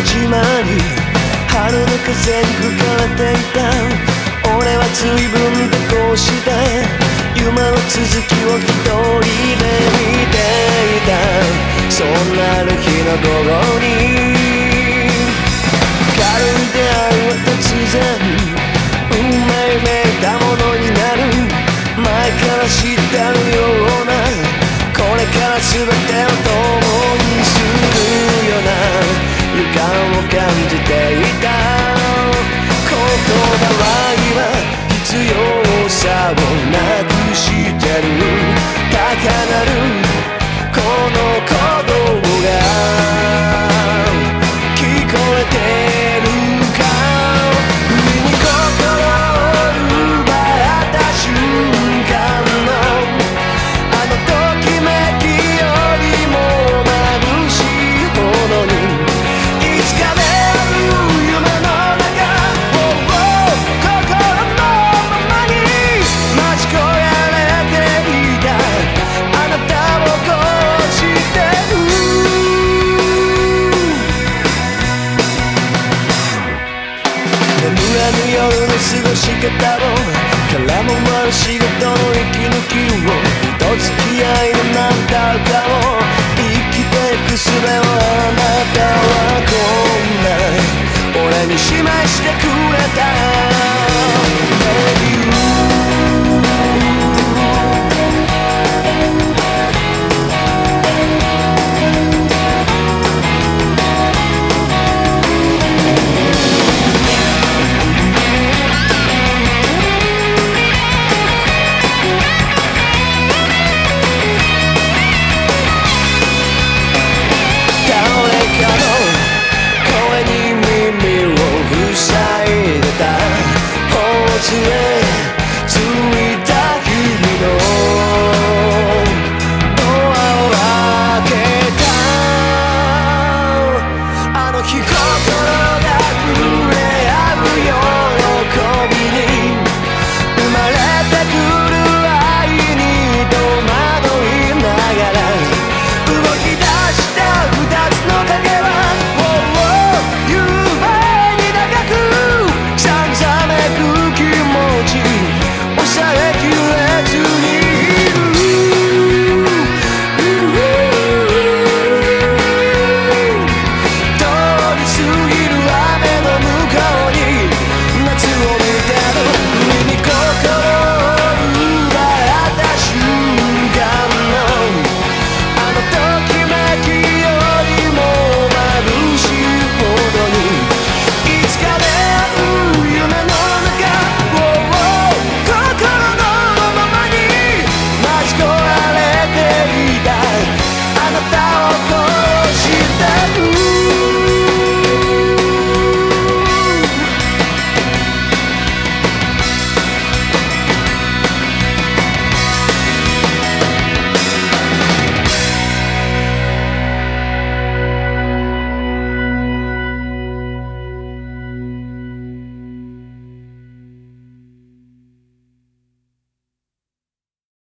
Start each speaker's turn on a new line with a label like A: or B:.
A: 始まり春の風に吹かれていた俺は随分とこうして夢の続きを一人で見ていたそんなある日の午後に軽い出会いは突然運命めいたものになる前から知ってるようなこれから全てを共感を感じてむ夜の過ごし方を絡むる仕事の息抜きを人付き合いのなんだかを生きていく術をあなたはこんな俺に示してくれた日心が震え合うよ